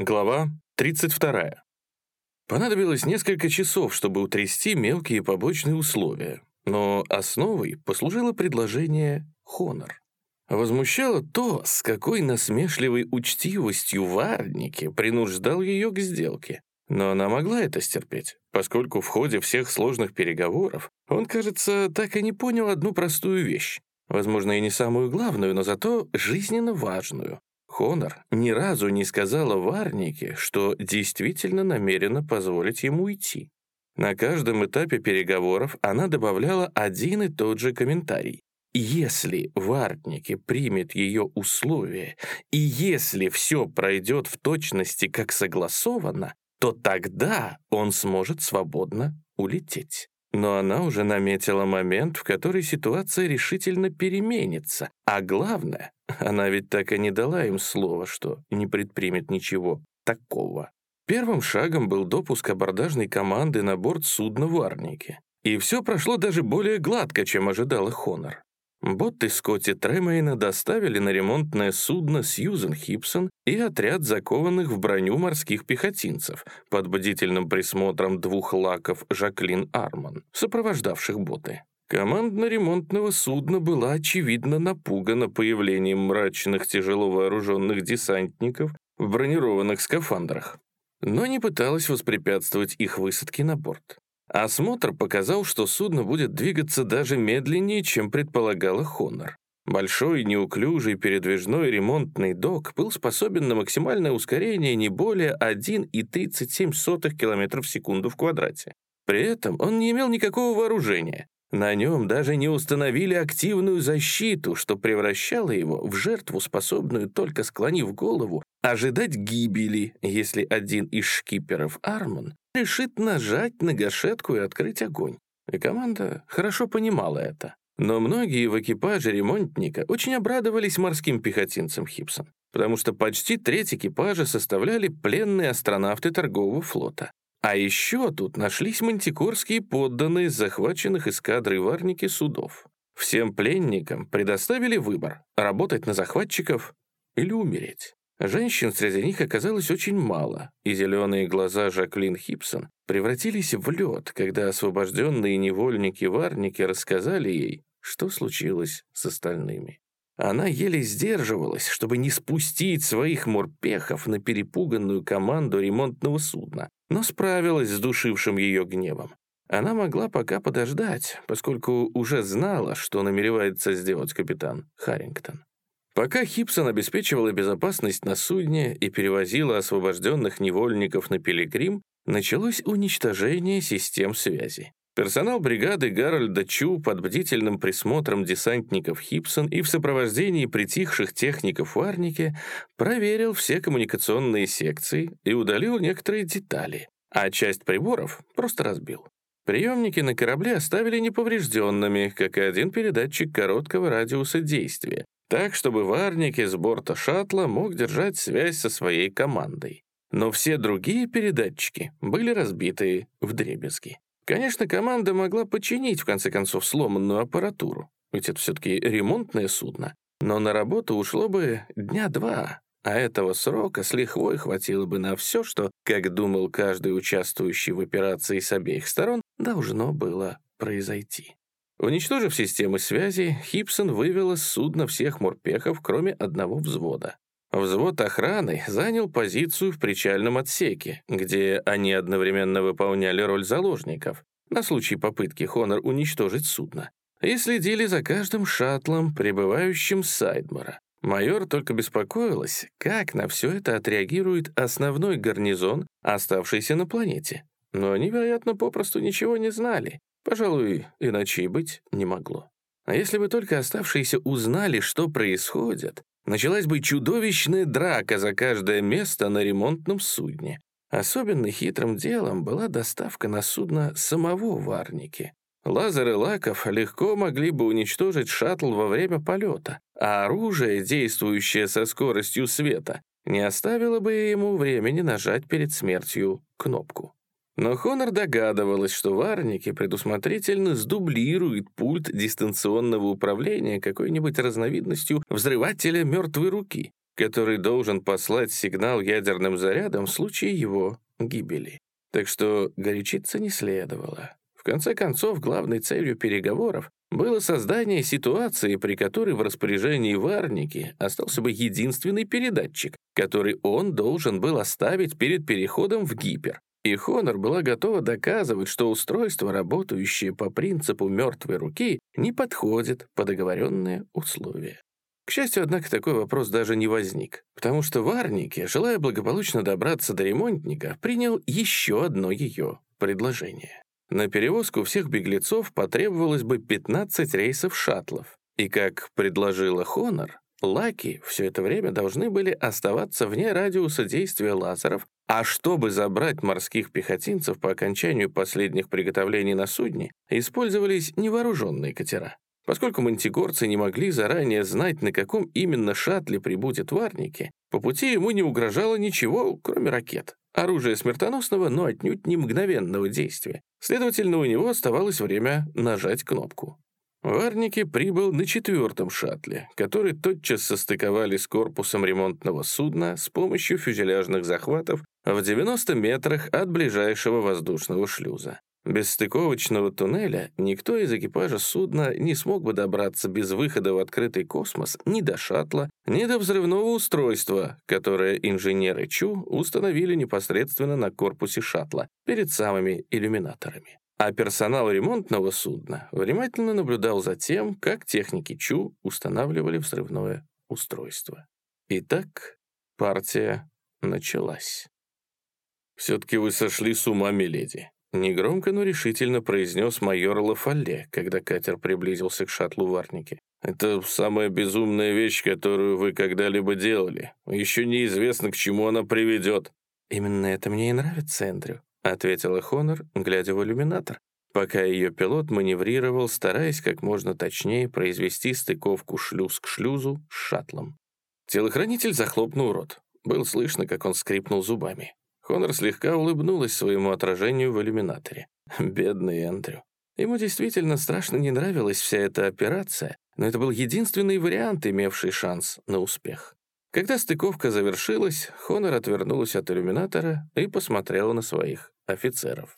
Глава 32. Понадобилось несколько часов, чтобы утрясти мелкие побочные условия, но основой послужило предложение «Хонор». Возмущало то, с какой насмешливой учтивостью Варники принуждал ее к сделке. Но она могла это стерпеть, поскольку в ходе всех сложных переговоров он, кажется, так и не понял одну простую вещь. Возможно, и не самую главную, но зато жизненно важную. Хонор ни разу не сказала Варнике, что действительно намерена позволить ему уйти. На каждом этапе переговоров она добавляла один и тот же комментарий. Если Варники примет ее условия, и если все пройдет в точности, как согласовано, то тогда он сможет свободно улететь. Но она уже наметила момент, в который ситуация решительно переменится. А главное, она ведь так и не дала им слова, что не предпримет ничего такого. Первым шагом был допуск абордажной команды на борт судна в Арнике. И все прошло даже более гладко, чем ожидала Хонор. Ботты Скотти Тремейна доставили на ремонтное судно Сьюзен Хипсон и отряд закованных в броню морских пехотинцев под бдительным присмотром двух лаков Жаклин Арман, сопровождавших боты. Команда ремонтного судна была очевидно напугана появлением мрачных тяжело вооруженных десантников в бронированных скафандрах, но не пыталась воспрепятствовать их высадке на борт. Осмотр показал, что судно будет двигаться даже медленнее, чем предполагала Хонор. Большой, неуклюжий передвижной ремонтный док был способен на максимальное ускорение не более 1,37 км в секунду в квадрате. При этом он не имел никакого вооружения. На нем даже не установили активную защиту, что превращало его в жертву, способную, только склонив голову, ожидать гибели, если один из шкиперов Арман решит нажать на гашетку и открыть огонь. И команда хорошо понимала это. Но многие в экипаже ремонтника очень обрадовались морским пехотинцам Хипсон, потому что почти треть экипажа составляли пленные астронавты торгового флота. А еще тут нашлись мантикорские подданные захваченных эскадрой Варники судов. Всем пленникам предоставили выбор — работать на захватчиков или умереть. Женщин среди них оказалось очень мало, и зеленые глаза Жаклин Хипсон превратились в лед, когда освобожденные невольники-варники рассказали ей, что случилось с остальными. Она еле сдерживалась, чтобы не спустить своих морпехов на перепуганную команду ремонтного судна, но справилась с душившим ее гневом. Она могла пока подождать, поскольку уже знала, что намеревается сделать капитан Харрингтон. Пока Хипсон обеспечивала безопасность на судне и перевозила освобожденных невольников на Пилигрим, началось уничтожение систем связи. Персонал бригады Гарольда Чу под бдительным присмотром десантников Хипсон и в сопровождении притихших техников в Арнике проверил все коммуникационные секции и удалил некоторые детали, а часть приборов просто разбил. Приемники на корабле оставили неповрежденными, как и один передатчик короткого радиуса действия, так, чтобы Варники с борта шаттла мог держать связь со своей командой. Но все другие передатчики были разбиты в дребезги. Конечно, команда могла починить, в конце концов, сломанную аппаратуру, ведь это все-таки ремонтное судно, но на работу ушло бы дня два, а этого срока с лихвой хватило бы на все, что, как думал каждый участвующий в операции с обеих сторон, должно было произойти. Уничтожив системы связи, Хипсон вывел из судна всех морпехов, кроме одного взвода. Взвод охраны занял позицию в причальном отсеке, где они одновременно выполняли роль заложников на случай попытки Хонор уничтожить судно, и следили за каждым шаттлом, прибывающим с Сайдмора. Майор только беспокоилась, как на все это отреагирует основной гарнизон, оставшийся на планете. Но они, вероятно, попросту ничего не знали Пожалуй, иначе и быть не могло. А если бы только оставшиеся узнали, что происходит, началась бы чудовищная драка за каждое место на ремонтном судне. Особенно хитрым делом была доставка на судно самого Варники. Лазеры лаков легко могли бы уничтожить шаттл во время полета, а оружие, действующее со скоростью света, не оставило бы ему времени нажать перед смертью кнопку. Но Хонор догадывалась, что варники предусмотрительно сдублируют пульт дистанционного управления какой-нибудь разновидностью взрывателя мертвой руки. который должен послать сигнал ядерным зарядом в случае его гибели. Так что горячиться не следовало. В конце концов, главной целью переговоров было создание ситуации, при которой в распоряжении Варники остался бы единственный передатчик, который он должен был оставить перед переходом в гипер. И Хонор была готова доказывать, что устройство, работающее по принципу мертвой руки, не подходит под договоренные условия. К счастью, однако, такой вопрос даже не возник, потому что Варники, желая благополучно добраться до ремонтника, принял еще одно ее предложение. На перевозку всех беглецов потребовалось бы 15 рейсов шаттлов, и, как предложила Хонор, Лаки все это время должны были оставаться вне радиуса действия лазеров, а чтобы забрать морских пехотинцев по окончанию последних приготовлений на судне, использовались невооруженные катера. Поскольку мантигорцы не могли заранее знать, на каком именно шаттле прибудет Варники, по пути ему не угрожало ничего, кроме ракет. Оружие смертоносного, но отнюдь не мгновенного действия. Следовательно, у него оставалось время нажать кнопку. Варники прибыл на четвертом шаттле, который тотчас состыковали с корпусом ремонтного судна с помощью фюзеляжных захватов в 90 метрах от ближайшего воздушного шлюза. Без стыковочного туннеля никто из экипажа судна не смог бы добраться без выхода в открытый космос ни до шаттла, ни до взрывного устройства, которое инженеры Чу установили непосредственно на корпусе шаттла перед самыми иллюминаторами. А персонал ремонтного судна внимательно наблюдал за тем, как техники Чу устанавливали взрывное устройство. Итак, партия началась. «Все-таки вы сошли с ума, миледи», Негромко, но решительно произнес майор Лафалле, когда катер приблизился к шаттлу Варники. «Это самая безумная вещь, которую вы когда-либо делали. Еще неизвестно, к чему она приведет». «Именно это мне и нравится, Эндрю», — ответила Хонор, глядя в иллюминатор, пока ее пилот маневрировал, стараясь как можно точнее произвести стыковку шлюз к шлюзу с шаттлом. Телохранитель захлопнул рот. Было слышно, как он скрипнул зубами. Конор слегка улыбнулась своему отражению в иллюминаторе. Бедный Эндрю. Ему действительно страшно не нравилась вся эта операция, но это был единственный вариант, имевший шанс на успех. Когда стыковка завершилась, Хонор отвернулась от иллюминатора и посмотрела на своих офицеров.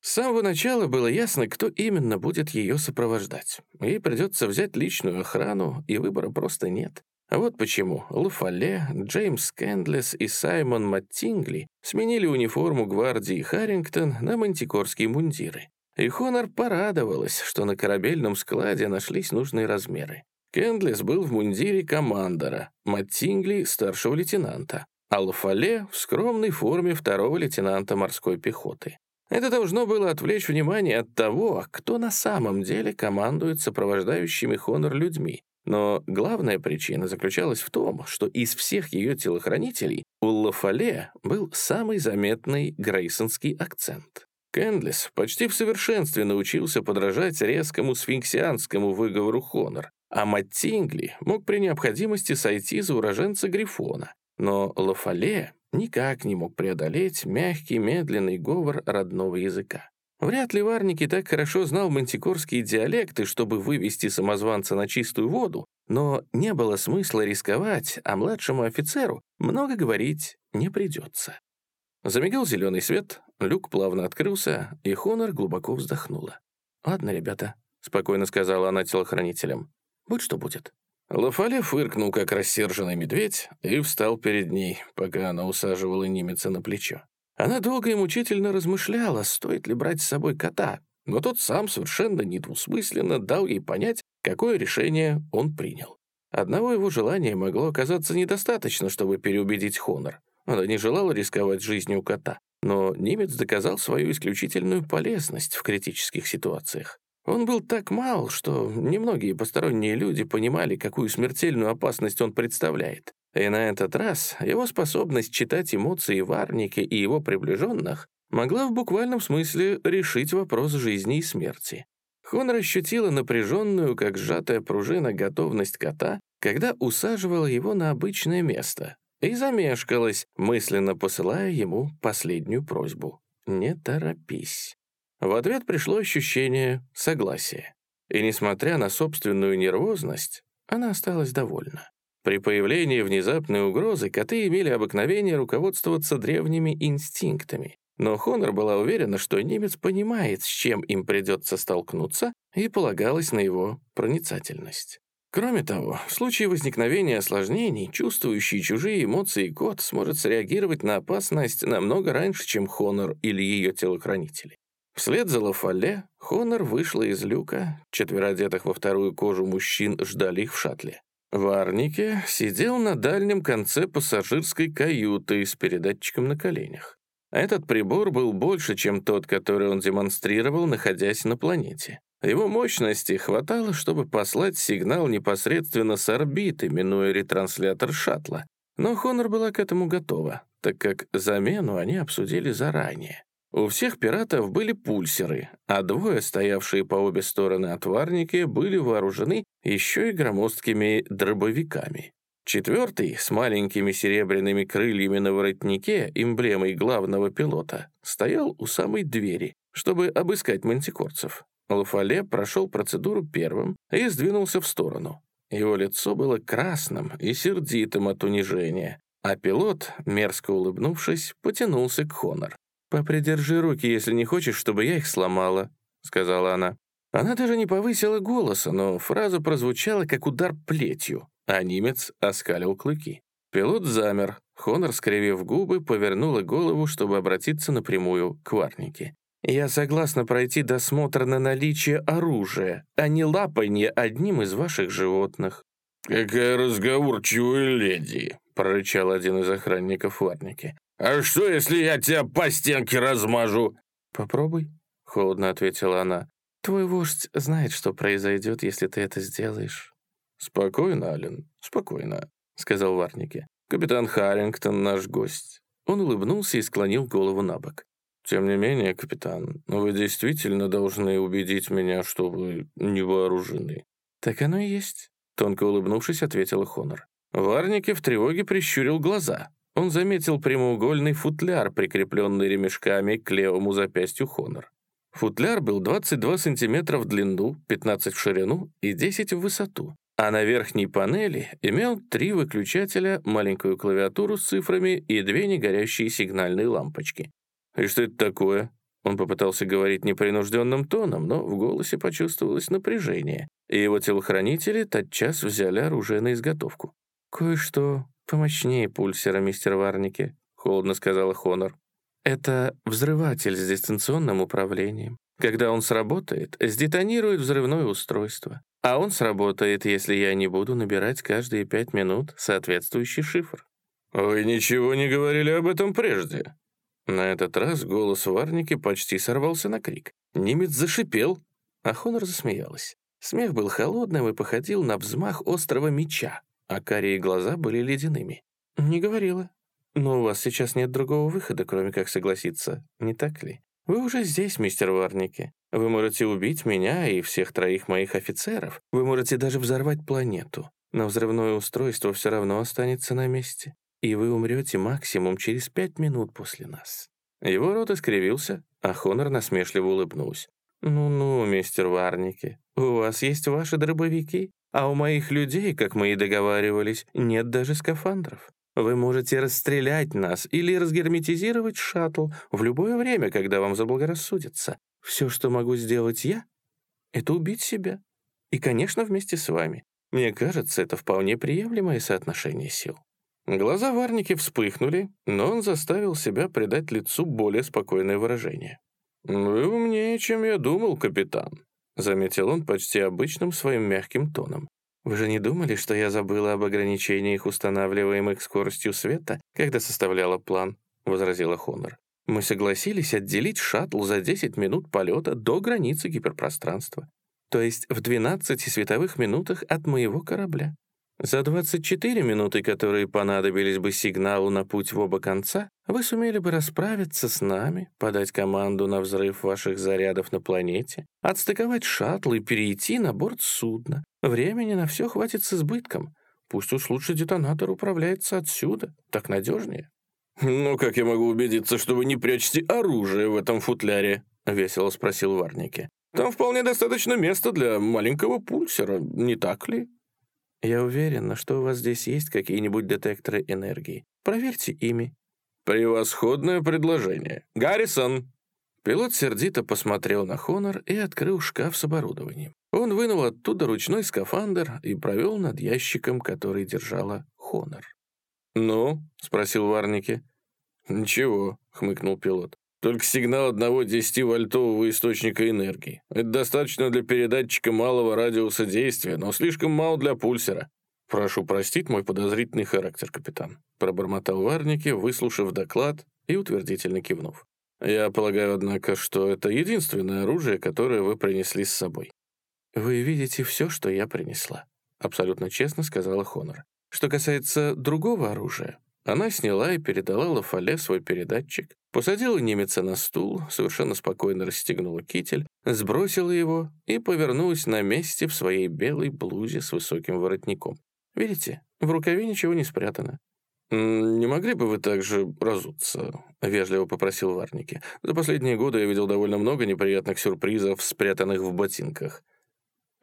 С самого начала было ясно, кто именно будет ее сопровождать. Ей придется взять личную охрану, и выбора просто нет. Вот почему Лафале, Джеймс Кэндлес и Саймон Маттингли сменили униформу гвардии Харрингтон на мантикорские мундиры. И Хонор порадовалась, что на корабельном складе нашлись нужные размеры. Кэндлес был в мундире командора, Маттингли — старшего лейтенанта, а Лафале — в скромной форме второго лейтенанта морской пехоты. Это должно было отвлечь внимание от того, кто на самом деле командует сопровождающими Хонор людьми, но главная причина заключалась в том, что из всех ее телохранителей у Лафале был самый заметный грейсонский акцент. Кэндлис почти в совершенстве научился подражать резкому сфинксианскому выговору Хонор, а Маттингли мог при необходимости сойти за уроженца Грифона. Но Лафале никак не мог преодолеть мягкий, медленный говор родного языка. Вряд ли Варники так хорошо знал мантикорские диалекты, чтобы вывести самозванца на чистую воду, но не было смысла рисковать, а младшему офицеру много говорить не придется. Замигал зеленый свет, люк плавно открылся, и Хонор глубоко вздохнула. «Ладно, ребята», — спокойно сказала она телохранителям. «Будь что будет». Лафале фыркнул, как рассерженный медведь, и встал перед ней, пока она усаживала немеца на плечо. Она долго и мучительно размышляла, стоит ли брать с собой кота, но тот сам совершенно недвусмысленно дал ей понять, какое решение он принял. Одного его желания могло оказаться недостаточно, чтобы переубедить Хонор. Она не желала рисковать жизнью кота, но немец доказал свою исключительную полезность в критических ситуациях. Он был так мал, что немногие посторонние люди понимали, какую смертельную опасность он представляет. И на этот раз его способность читать эмоции Варники и его приближенных могла в буквальном смысле решить вопрос жизни и смерти. Хон ощутила напряженную, как сжатая пружина, готовность кота, когда усаживала его на обычное место, и замешкалась, мысленно посылая ему последнюю просьбу. «Не торопись». В ответ пришло ощущение согласия. И несмотря на собственную нервозность, она осталась довольна. При появлении внезапной угрозы коты имели обыкновение руководствоваться древними инстинктами. Но Хонор была уверена, что немец понимает, с чем им придется столкнуться, и полагалась на его проницательность. Кроме того, в случае возникновения осложнений, чувствующий чужие эмоции кот сможет среагировать на опасность намного раньше, чем Хонор или ее телохранители. Вслед за Лафале Хонор вышла из люка, четверо одетых во вторую кожу мужчин ждали их в шаттле. В Арнике сидел на дальнем конце пассажирской каюты с передатчиком на коленях. Этот прибор был больше, чем тот, который он демонстрировал, находясь на планете. Его мощности хватало, чтобы послать сигнал непосредственно с орбиты, минуя ретранслятор шаттла. Но Хонор была к этому готова, так как замену они обсудили заранее. У всех пиратов были пульсеры, а двое, стоявшие по обе стороны отварники, были вооружены еще и громоздкими дробовиками. Четвертый, с маленькими серебряными крыльями на воротнике, эмблемой главного пилота, стоял у самой двери, чтобы обыскать мантикорцев. Лафале прошел процедуру первым и сдвинулся в сторону. Его лицо было красным и сердитым от унижения, а пилот, мерзко улыбнувшись, потянулся к Хонор. «Попридержи руки, если не хочешь, чтобы я их сломала», — сказала она. Она даже не повысила голоса, но фраза прозвучала, как удар плетью, а немец оскалил клыки. Пилот замер. Хонор, скривив губы, повернула голову, чтобы обратиться напрямую к Варнике. Я согласна пройти досмотр на наличие оружия, а не лапанье одним из ваших животных». «Какая разговорчивая леди!» — прорычал один из охранников Варники. «А что, если я тебя по стенке размажу?» «Попробуй», — холодно ответила она. «Твой вождь знает, что произойдет, если ты это сделаешь». «Спокойно, Ален, спокойно», — сказал Варники. «Капитан Харрингтон наш гость». Он улыбнулся и склонил голову на бок. «Тем не менее, капитан, вы действительно должны убедить меня, что вы не вооружены». «Так оно и есть», — тонко улыбнувшись, ответила Хонор. Варники в тревоге прищурил глаза. Он заметил прямоугольный футляр, прикрепленный ремешками к левому запястью Хонор. Футляр был 22 сантиметра в длину, 15 в ширину и 10 в высоту. А на верхней панели имел три выключателя, маленькую клавиатуру с цифрами и две негорящие сигнальные лампочки. «И что это такое?» Он попытался говорить непринужденным тоном, но в голосе почувствовалось напряжение, и его телохранители тотчас взяли оружие на изготовку. «Кое-что помощнее пульсера, мистер Варники», — холодно сказала Хонор. «Это взрыватель с дистанционным управлением. Когда он сработает, сдетонирует взрывное устройство. А он сработает, если я не буду набирать каждые пять минут соответствующий шифр». «Вы ничего не говорили об этом прежде», на этот раз голос Варники почти сорвался на крик. Немец зашипел, а Хонор засмеялась. Смех был холодным и походил на взмах острого меча, а карие глаза были ледяными. «Не говорила. Но у вас сейчас нет другого выхода, кроме как согласиться, не так ли? Вы уже здесь, мистер Варники. Вы можете убить меня и всех троих моих офицеров. Вы можете даже взорвать планету. Но взрывное устройство все равно останется на месте и вы умрете максимум через пять минут после нас». Его рот искривился, а Хонор насмешливо улыбнулся. «Ну-ну, мистер Варники, у вас есть ваши дробовики, а у моих людей, как мы и договаривались, нет даже скафандров. Вы можете расстрелять нас или разгерметизировать шаттл в любое время, когда вам заблагорассудится. Все, что могу сделать я, это убить себя. И, конечно, вместе с вами. Мне кажется, это вполне приемлемое соотношение сил». Глаза Варники вспыхнули, но он заставил себя придать лицу более спокойное выражение. «Вы умнее, чем я думал, капитан», — заметил он почти обычным своим мягким тоном. «Вы же не думали, что я забыла об ограничениях, устанавливаемых скоростью света, когда составляла план?» — возразила Хонор. «Мы согласились отделить шаттл за 10 минут полета до границы гиперпространства, то есть в 12 световых минутах от моего корабля. За 24 минуты, которые понадобились бы сигналу на путь в оба конца, вы сумели бы расправиться с нами, подать команду на взрыв ваших зарядов на планете, отстыковать шаттл и перейти на борт судна. Времени на все хватит с избытком. Пусть уж лучше детонатор управляется отсюда, так надежнее. «Ну, как я могу убедиться, что вы не прячете оружие в этом футляре?» — весело спросил Варники. «Там вполне достаточно места для маленького пульсера, не так ли?» Я уверена, что у вас здесь есть какие-нибудь детекторы энергии. Проверьте ими». «Превосходное предложение. Гаррисон!» Пилот сердито посмотрел на Хонор и открыл шкаф с оборудованием. Он вынул оттуда ручной скафандр и провел над ящиком, который держала Хонор. «Ну?» — спросил Варники. «Ничего», — хмыкнул пилот. «Только сигнал одного 10-вольтового источника энергии. Это достаточно для передатчика малого радиуса действия, но слишком мало для пульсера». «Прошу простить мой подозрительный характер, капитан», — пробормотал Варники, выслушав доклад и утвердительно кивнув. «Я полагаю, однако, что это единственное оружие, которое вы принесли с собой». «Вы видите все, что я принесла», — абсолютно честно сказала Хонор. «Что касается другого оружия, она сняла и передала Лафале свой передатчик, посадила немеца на стул, совершенно спокойно расстегнула китель, сбросила его и повернулась на месте в своей белой блузе с высоким воротником. Видите, в рукаве ничего не спрятано. «Не могли бы вы также разуться?» — вежливо попросил Варники. «За последние годы я видел довольно много неприятных сюрпризов, спрятанных в ботинках».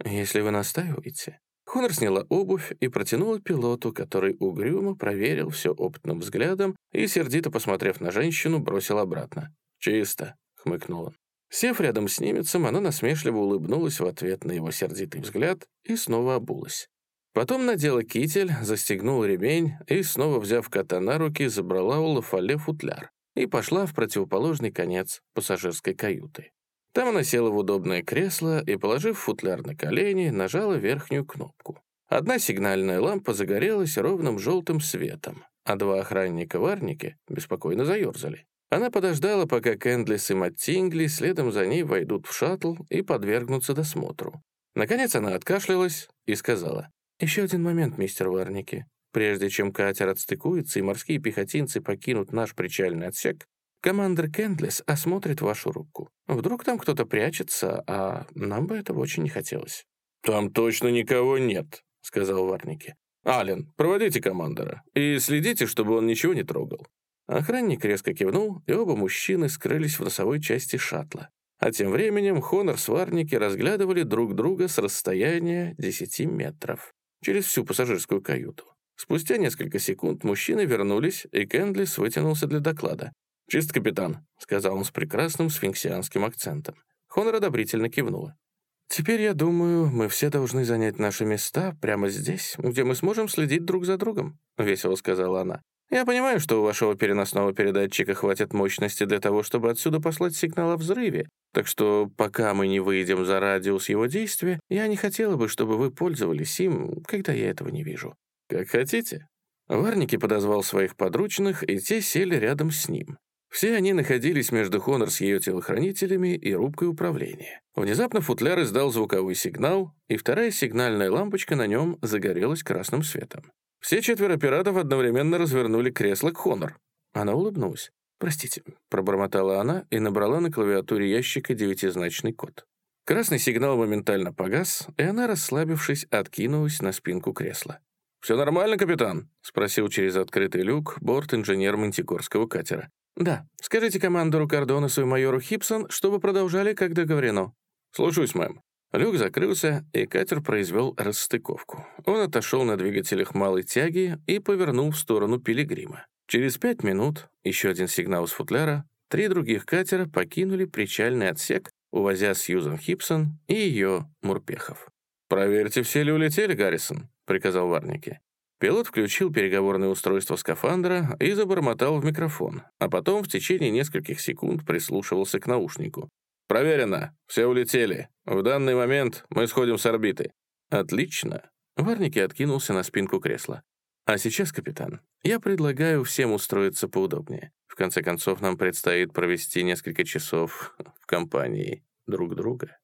«Если вы настаиваете...» Хонор сняла обувь и протянула пилоту, который угрюмо проверил все опытным взглядом и, сердито посмотрев на женщину, бросил обратно. «Чисто», — хмыкнул он. Сев рядом с немецем, она насмешливо улыбнулась в ответ на его сердитый взгляд и снова обулась. Потом надела китель, застегнула ремень и, снова взяв кота на руки, забрала у Лафале футляр и пошла в противоположный конец пассажирской каюты. Там она села в удобное кресло и, положив футляр на колени, нажала верхнюю кнопку. Одна сигнальная лампа загорелась ровным желтым светом, а два охранника Варники беспокойно заерзали. Она подождала, пока Кэндлис и Маттингли следом за ней войдут в шаттл и подвергнутся досмотру. Наконец она откашлялась и сказала, «Еще один момент, мистер Варники. Прежде чем катер отстыкуется и морские пехотинцы покинут наш причальный отсек, командир Кендлис осмотрит вашу руку. Вдруг там кто-то прячется, а нам бы этого очень не хотелось». «Там точно никого нет», — сказал Варники. «Ален, проводите командора и следите, чтобы он ничего не трогал». Охранник резко кивнул, и оба мужчины скрылись в носовой части шаттла. А тем временем Хонор с Варники разглядывали друг друга с расстояния 10 метров через всю пассажирскую каюту. Спустя несколько секунд мужчины вернулись, и Кендлис вытянулся для доклада. «Чист, капитан», — сказал он с прекрасным сфинксианским акцентом. Хонор одобрительно кивнула. «Теперь, я думаю, мы все должны занять наши места прямо здесь, где мы сможем следить друг за другом», — весело сказала она. «Я понимаю, что у вашего переносного передатчика хватит мощности для того, чтобы отсюда послать сигнал о взрыве, так что пока мы не выйдем за радиус его действия, я не хотела бы, чтобы вы пользовались им, когда я этого не вижу. Как хотите». Варники подозвал своих подручных, и те сели рядом с ним. Все они находились между Хонор с ее телохранителями и рубкой управления. Внезапно футляр издал звуковой сигнал, и вторая сигнальная лампочка на нем загорелась красным светом. Все четверо пиратов одновременно развернули кресло к Хонор. Она улыбнулась. «Простите», — пробормотала она и набрала на клавиатуре ящика девятизначный код. Красный сигнал моментально погас, и она, расслабившись, откинулась на спинку кресла. «Все нормально, капитан?» — спросил через открытый люк борт-инженер мантикорского катера. «Да. Скажите командору Кардонесу и майору Хипсон, чтобы продолжали, как договорено». «Слушаюсь, мэм». Люк закрылся, и катер произвел расстыковку. Он отошел на двигателях малой тяги и повернул в сторону Пилигрима. Через пять минут, еще один сигнал с футляра, три других катера покинули причальный отсек, увозя Сьюзан Хипсон и ее мурпехов. «Проверьте, все ли улетели, Гаррисон», — приказал Варники. Пилот включил переговорное устройство скафандра и забормотал в микрофон, а потом в течение нескольких секунд прислушивался к наушнику. «Проверено. Все улетели. В данный момент мы сходим с орбиты». «Отлично». Варники откинулся на спинку кресла. А сейчас, капитан, я предлагаю всем устроиться поудобнее. В конце концов, нам предстоит провести несколько часов в компании друг друга.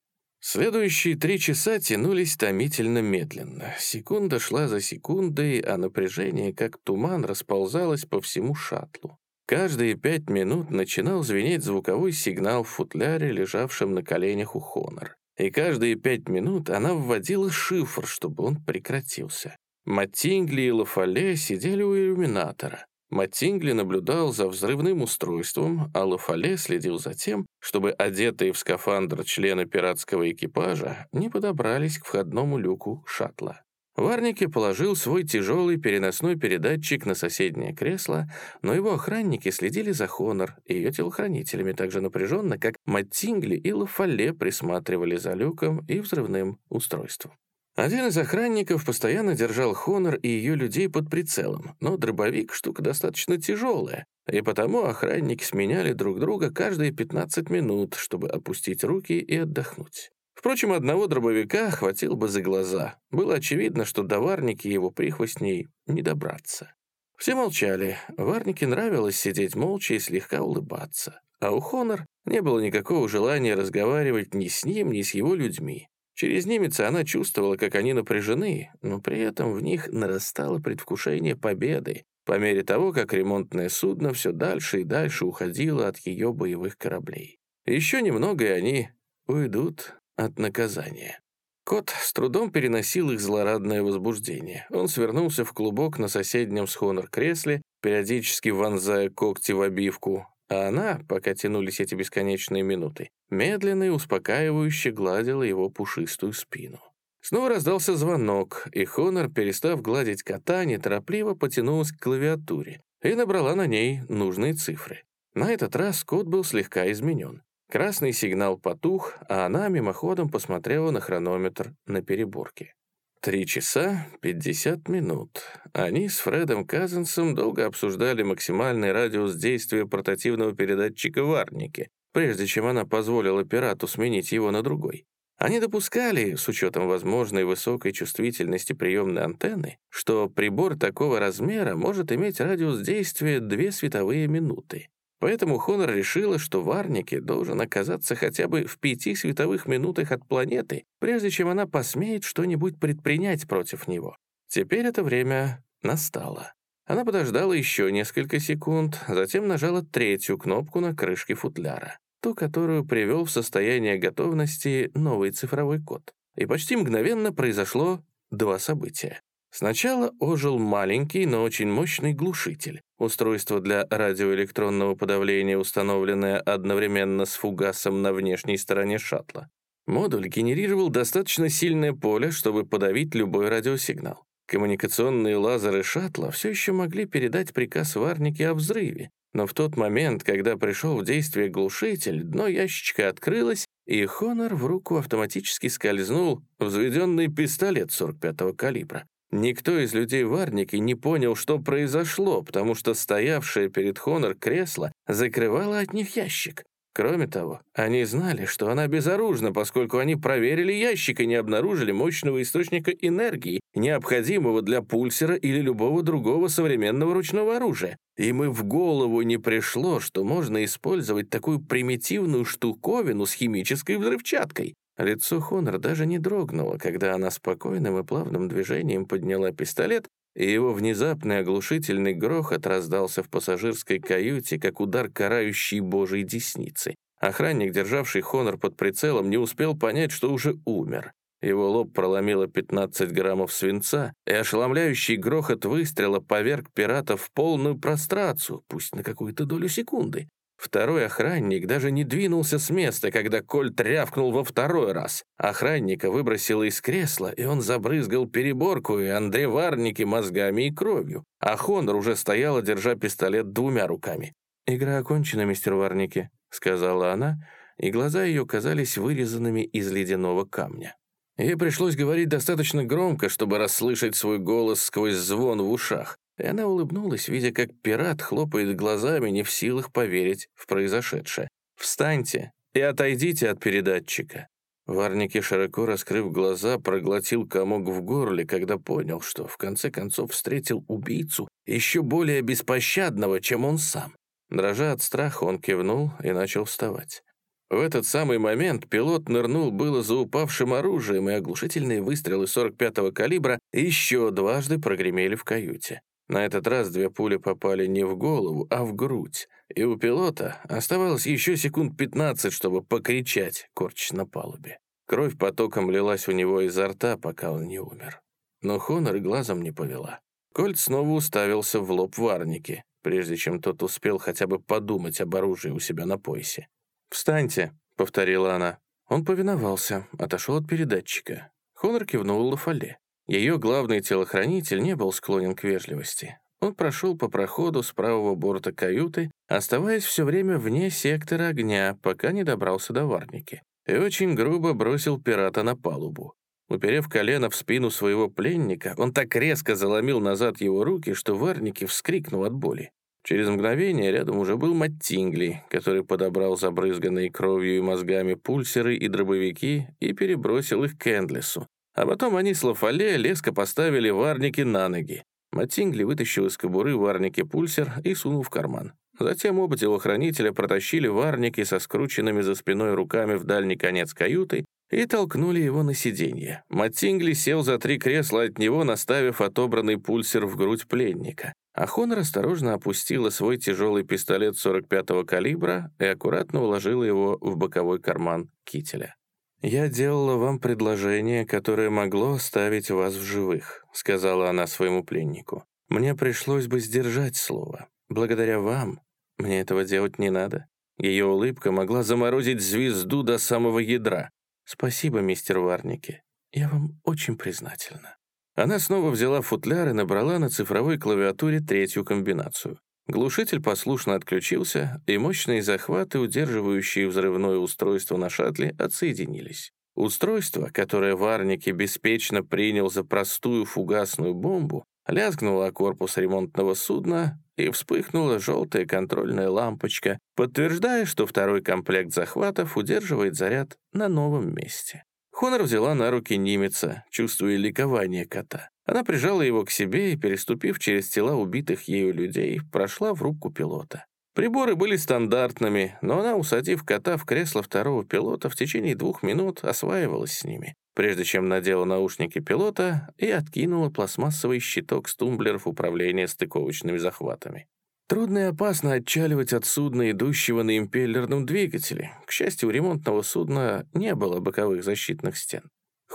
Следующие три часа тянулись томительно медленно. Секунда шла за секундой, а напряжение, как туман, расползалось по всему шаттлу. Каждые пять минут начинал звенеть звуковой сигнал в футляре, лежавшем на коленях у Хонор. И каждые пять минут она вводила шифр, чтобы он прекратился. Маттингли и Лафале сидели у иллюминатора. Маттингли наблюдал за взрывным устройством, а Лафале следил за тем, чтобы одетые в скафандр члены пиратского экипажа не подобрались к входному люку шаттла. Варники положил свой тяжелый переносной передатчик на соседнее кресло, но его охранники следили за Хонор и ее телохранителями так же напряженно, как Маттингли и Лафале присматривали за люком и взрывным устройством. Один из охранников постоянно держал Хонор и ее людей под прицелом, но дробовик — штука достаточно тяжелая, и потому охранники сменяли друг друга каждые 15 минут, чтобы опустить руки и отдохнуть. Впрочем, одного дробовика хватило бы за глаза. Было очевидно, что до Варники его прихвостней не добраться. Все молчали. Варнике нравилось сидеть молча и слегка улыбаться. А у Хонор не было никакого желания разговаривать ни с ним, ни с его людьми. Через немеца она чувствовала, как они напряжены, но при этом в них нарастало предвкушение победы, по мере того, как ремонтное судно все дальше и дальше уходило от ее боевых кораблей. Еще немного, и они уйдут от наказания. Кот с трудом переносил их злорадное возбуждение. Он свернулся в клубок на соседнем с Хонор-кресле, периодически вонзая когти в обивку, а она, пока тянулись эти бесконечные минуты, медленно и успокаивающе гладила его пушистую спину. Снова раздался звонок, и Хонор, перестав гладить кота, неторопливо потянулась к клавиатуре и набрала на ней нужные цифры. На этот раз код был слегка изменен. Красный сигнал потух, а она мимоходом посмотрела на хронометр на переборке. Три часа пятьдесят минут. Они с Фредом Казенсом долго обсуждали максимальный радиус действия портативного передатчика Варники, прежде чем она позволила пирату сменить его на другой. Они допускали, с учетом возможной высокой чувствительности приемной антенны, что прибор такого размера может иметь радиус действия две световые минуты. Поэтому Хонор решила, что Варники должен оказаться хотя бы в пяти световых минутах от планеты, прежде чем она посмеет что-нибудь предпринять против него. Теперь это время настало. Она подождала еще несколько секунд, затем нажала третью кнопку на крышке футляра, ту, которую привел в состояние готовности новый цифровой код. И почти мгновенно произошло два события. Сначала ожил маленький, но очень мощный глушитель, устройство для радиоэлектронного подавления, установленное одновременно с фугасом на внешней стороне шаттла. Модуль генерировал достаточно сильное поле, чтобы подавить любой радиосигнал. Коммуникационные лазеры шаттла все еще могли передать приказ Варнике о взрыве, но в тот момент, когда пришел в действие глушитель, дно ящичка открылось, и Хонор в руку автоматически скользнул взведенный пистолет 45-го калибра. Никто из людей в Арнике не понял, что произошло, потому что стоявшее перед Хонор кресло закрывало от них ящик. Кроме того, они знали, что она безоружна, поскольку они проверили ящик и не обнаружили мощного источника энергии, необходимого для пульсера или любого другого современного ручного оружия. Им и в голову не пришло, что можно использовать такую примитивную штуковину с химической взрывчаткой. Лицо Хонор даже не дрогнуло, когда она спокойным и плавным движением подняла пистолет, и его внезапный оглушительный грохот раздался в пассажирской каюте, как удар карающей божьей десницы. Охранник, державший Хонор под прицелом, не успел понять, что уже умер. Его лоб проломило 15 граммов свинца, и ошеломляющий грохот выстрела поверг пирата в полную прострацию, пусть на какую-то долю секунды. Второй охранник даже не двинулся с места, когда Кольт рявкнул во второй раз. Охранника выбросило из кресла, и он забрызгал переборку и Андрей Варники мозгами и кровью. А Хонор уже стояла, держа пистолет двумя руками. «Игра окончена, мистер Варники», — сказала она, и глаза ее казались вырезанными из ледяного камня. Ей пришлось говорить достаточно громко, чтобы расслышать свой голос сквозь звон в ушах. И она улыбнулась, видя, как пират хлопает глазами, не в силах поверить в произошедшее. «Встаньте и отойдите от передатчика». Варники, широко раскрыв глаза, проглотил комок в горле, когда понял, что в конце концов встретил убийцу еще более беспощадного, чем он сам. Дрожа от страха, он кивнул и начал вставать. В этот самый момент пилот нырнул было за упавшим оружием, и оглушительные выстрелы 45-го калибра еще дважды прогремели в каюте. На этот раз две пули попали не в голову, а в грудь, и у пилота оставалось еще секунд 15, чтобы покричать, корчась на палубе. Кровь потоком лилась у него изо рта, пока он не умер. Но Хонор глазом не повела. Кольт снова уставился в лоб Варники, прежде чем тот успел хотя бы подумать об оружии у себя на поясе. «Встаньте», — повторила она. Он повиновался, отошел от передатчика. Хонор кивнул Лафале. Ее главный телохранитель не был склонен к вежливости. Он прошел по проходу с правого борта каюты, оставаясь все время вне сектора огня, пока не добрался до Варники, и очень грубо бросил пирата на палубу. Уперев колено в спину своего пленника, он так резко заломил назад его руки, что Варники вскрикнул от боли. Через мгновение рядом уже был Маттингли, который подобрал забрызганные кровью и мозгами пульсеры и дробовики и перебросил их к Эндлесу. А потом они с Лафале леско поставили Варники на ноги. Маттингли вытащил из кобуры варники пульсер и сунул в карман. Затем оба телохранителя протащили варники со скрученными за спиной руками в дальний конец каюты и толкнули его на сиденье. Маттингли сел за три кресла от него, наставив отобранный пульсер в грудь пленника. А Хонор осторожно опустила свой тяжелый пистолет 45-го калибра и аккуратно уложила его в боковой карман кителя. «Я делала вам предложение, которое могло оставить вас в живых», сказала она своему пленнику. «Мне пришлось бы сдержать слово. Благодаря вам мне этого делать не надо». Ее улыбка могла заморозить звезду до самого ядра. «Спасибо, мистер Варники. Я вам очень признательна». Она снова взяла футляр и набрала на цифровой клавиатуре третью комбинацию. Глушитель послушно отключился, и мощные захваты, удерживающие взрывное устройство на шаттле, отсоединились. Устройство, которое Варники беспечно принял за простую фугасную бомбу, лязгнуло о корпус ремонтного судна, и вспыхнула желтая контрольная лампочка, подтверждая, что второй комплект захватов удерживает заряд на новом месте. Хонор взяла на руки Нимеца, чувствуя ликование кота. Она прижала его к себе и, переступив через тела убитых ею людей, прошла в рубку пилота. Приборы были стандартными, но она, усадив кота в кресло второго пилота, в течение двух минут осваивалась с ними, прежде чем надела наушники пилота и откинула пластмассовый щиток с тумблеров управления стыковочными захватами. Трудно и опасно отчаливать от судна, идущего на импеллерном двигателе. К счастью, у ремонтного судна не было боковых защитных стен.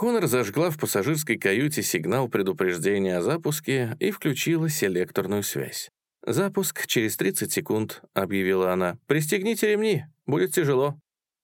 Хонор зажгла в пассажирской каюте сигнал предупреждения о запуске и включила селекторную связь. «Запуск через 30 секунд», — объявила она. «Пристегните ремни, будет тяжело».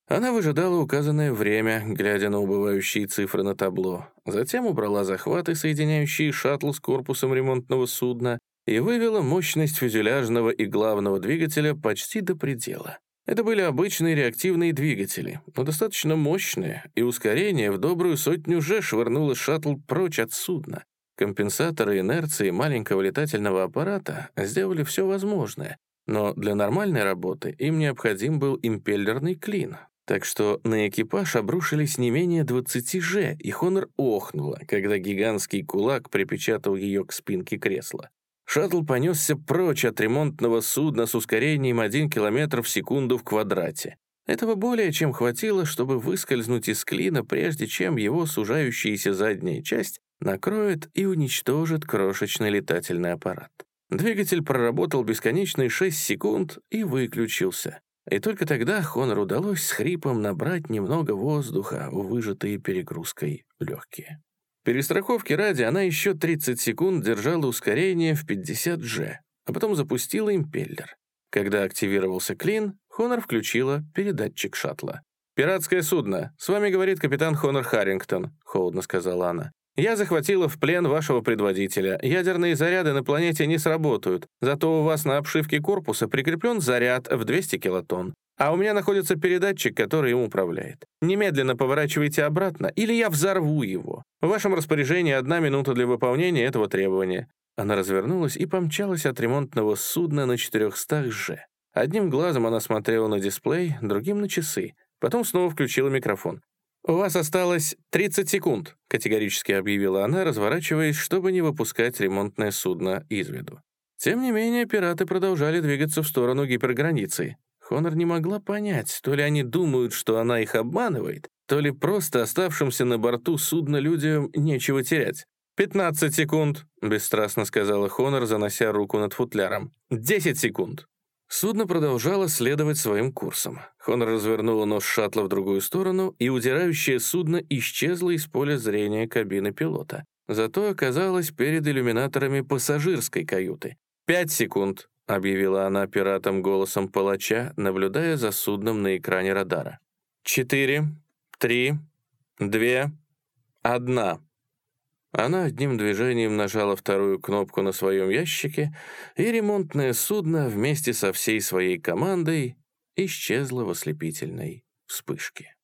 Она выжидала указанное время, глядя на убывающие цифры на табло. Затем убрала захваты, соединяющие шаттл с корпусом ремонтного судна, и вывела мощность фюзеляжного и главного двигателя почти до предела. Это были обычные реактивные двигатели, но достаточно мощные, и ускорение в добрую сотню же швырнуло шаттл прочь от судна. Компенсаторы инерции маленького летательного аппарата сделали все возможное, но для нормальной работы им необходим был импеллерный клин. Так что на экипаж обрушились не менее 20 же, и Хонор охнула, когда гигантский кулак припечатал ее к спинке кресла. Шаттл понесся прочь от ремонтного судна с ускорением 1 км в секунду в квадрате. Этого более чем хватило, чтобы выскользнуть из клина, прежде чем его сужающаяся задняя часть накроет и уничтожит крошечный летательный аппарат. Двигатель проработал бесконечные 6 секунд и выключился. И только тогда Хонор удалось с хрипом набрать немного воздуха в выжатые перегрузкой легкие. Перестраховки ради она еще 30 секунд держала ускорение в 50 G, а потом запустила импеллер. Когда активировался клин, Хонор включила передатчик шаттла. «Пиратское судно. С вами говорит капитан Хонор Харрингтон», — холодно сказала она. «Я захватила в плен вашего предводителя. Ядерные заряды на планете не сработают, зато у вас на обшивке корпуса прикреплен заряд в 200 килотонн. А у меня находится передатчик, который им управляет. Немедленно поворачивайте обратно, или я взорву его. В вашем распоряжении одна минута для выполнения этого требования». Она развернулась и помчалась от ремонтного судна на 400 же. Одним глазом она смотрела на дисплей, другим — на часы. Потом снова включила микрофон. «У вас осталось 30 секунд», — категорически объявила она, разворачиваясь, чтобы не выпускать ремонтное судно из виду. Тем не менее, пираты продолжали двигаться в сторону гиперграницы. Хонор не могла понять, то ли они думают, что она их обманывает, то ли просто оставшимся на борту судна людям нечего терять. «Пятнадцать секунд», — бесстрастно сказала Хонор, занося руку над футляром. «Десять секунд». Судно продолжало следовать своим курсом. Хонор развернула нос шаттла в другую сторону, и удирающее судно исчезло из поля зрения кабины пилота. Зато оказалось перед иллюминаторами пассажирской каюты. «Пять секунд», — объявила она пиратом голосом палача, наблюдая за судном на экране радара. «Четыре, три, две, одна». Она одним движением нажала вторую кнопку на своем ящике, и ремонтное судно вместе со всей своей командой исчезло в ослепительной вспышке.